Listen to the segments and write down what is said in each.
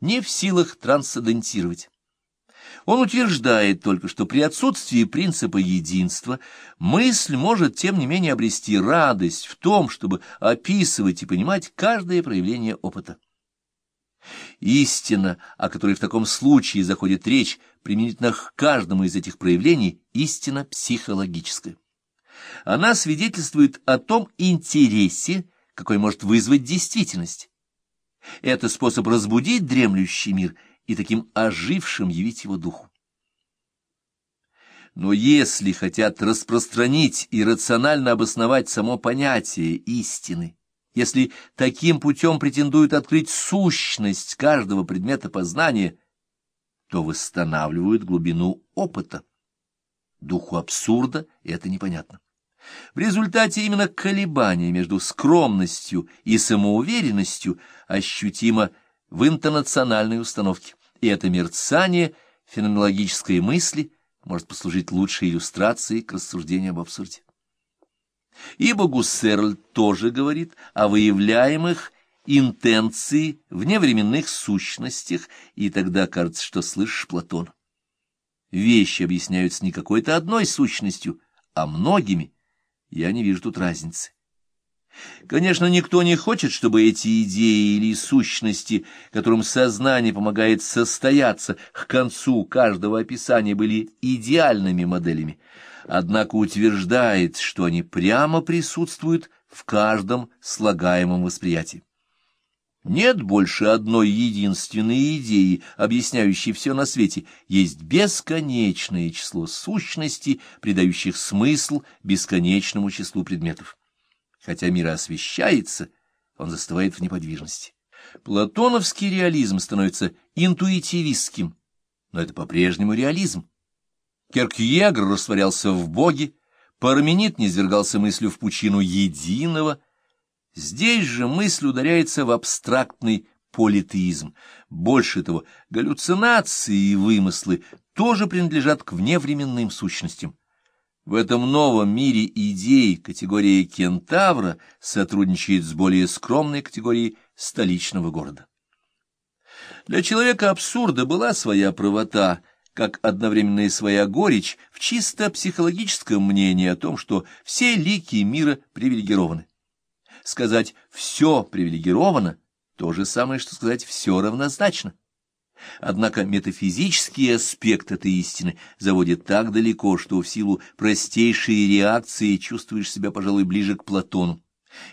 не в силах трансцендентировать. Он утверждает только, что при отсутствии принципа единства мысль может, тем не менее, обрести радость в том, чтобы описывать и понимать каждое проявление опыта. Истина, о которой в таком случае заходит речь, применительно к каждому из этих проявлений, истина психологическая. Она свидетельствует о том интересе, какой может вызвать действительность. Это способ разбудить дремлющий мир и таким ожившим явить его духу. Но если хотят распространить и рационально обосновать само понятие истины, если таким путем претендуют открыть сущность каждого предмета познания, то восстанавливают глубину опыта. Духу абсурда это непонятно. В результате именно колебания между скромностью и самоуверенностью ощутимо в интернациональной установке, и это мерцание феноменологической мысли может послужить лучшей иллюстрацией к рассуждению об абсурде. Ибо Гуссерль тоже говорит о выявляемых интенции вневременных сущностях, и тогда кажется, что слышишь Платона. Вещи объясняются не какой-то одной сущностью, а многими. Я не вижу тут разницы. Конечно, никто не хочет, чтобы эти идеи или сущности, которым сознание помогает состояться, к концу каждого описания были идеальными моделями, однако утверждает, что они прямо присутствуют в каждом слагаемом восприятии. Нет больше одной единственной идеи, объясняющей все на свете. Есть бесконечное число сущностей, придающих смысл бесконечному числу предметов. Хотя мир освещается, он застывает в неподвижности. Платоновский реализм становится интуитивистским, но это по-прежнему реализм. Керкьегр растворялся в Боге, Парменид низвергался мыслью в пучину единого. Здесь же мысль ударяется в абстрактный политеизм. Больше того, галлюцинации и вымыслы тоже принадлежат к вневременным сущностям. В этом новом мире идей категория кентавра сотрудничает с более скромной категорией столичного города. Для человека абсурда была своя правота, как одновременно и своя горечь в чисто психологическом мнении о том, что все лики мира привилегированы. Сказать «все привилегировано» — то же самое, что сказать «все равнозначно». Однако метафизический аспект этой истины заводит так далеко, что в силу простейшей реакции чувствуешь себя, пожалуй, ближе к Платону.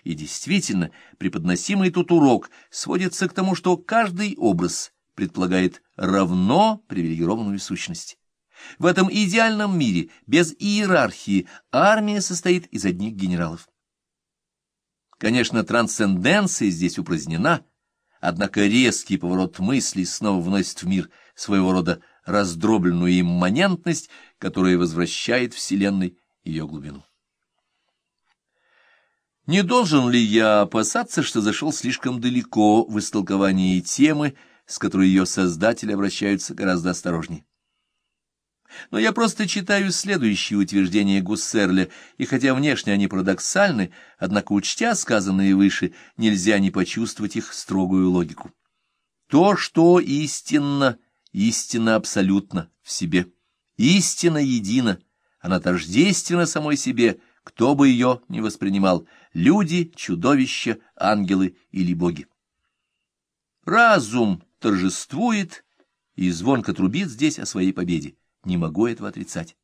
И действительно, преподносимый тут урок сводится к тому, что каждый образ предполагает равно привилегированную сущность. В этом идеальном мире, без иерархии, армия состоит из одних генералов. Конечно, трансценденция здесь упразднена, Однако резкий поворот мысли снова вносит в мир своего рода раздробленную имманентность, которая возвращает Вселенной ее глубину. Не должен ли я опасаться, что зашел слишком далеко в истолковании темы, с которой ее создатели обращаются гораздо осторожнее? Но я просто читаю следующие утверждения Гуссерля, и хотя внешне они парадоксальны, однако, учтя сказанные выше, нельзя не почувствовать их строгую логику. То, что истинно, истинно абсолютно в себе. Истина едина, она тождественна самой себе, кто бы ее ни воспринимал, люди, чудовища, ангелы или боги. Разум торжествует и звонко трубит здесь о своей победе не могу этого отрицать.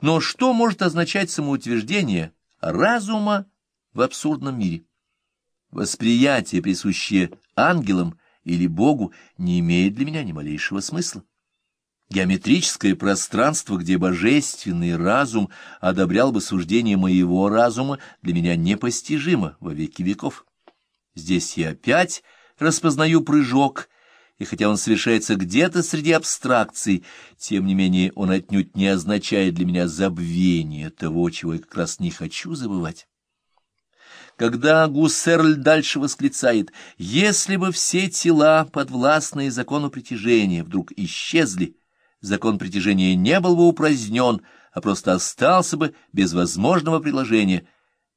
Но что может означать самоутверждение разума в абсурдном мире? Восприятие, присущее ангелам или Богу, не имеет для меня ни малейшего смысла. Геометрическое пространство, где божественный разум одобрял бы суждение моего разума, для меня непостижимо во веки веков. Здесь я опять распознаю прыжок — и хотя он совершается где-то среди абстракций, тем не менее он отнюдь не означает для меня забвение того, чего я как раз не хочу забывать. Когда Гуссерль дальше восклицает, «Если бы все тела, подвластные закону притяжения, вдруг исчезли, закон притяжения не был бы упразднен, а просто остался бы без возможного приложения»,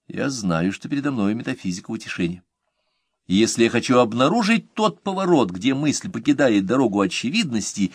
я знаю, что передо мной метафизика утешения. Если я хочу обнаружить тот поворот, где мысль покидает дорогу очевидности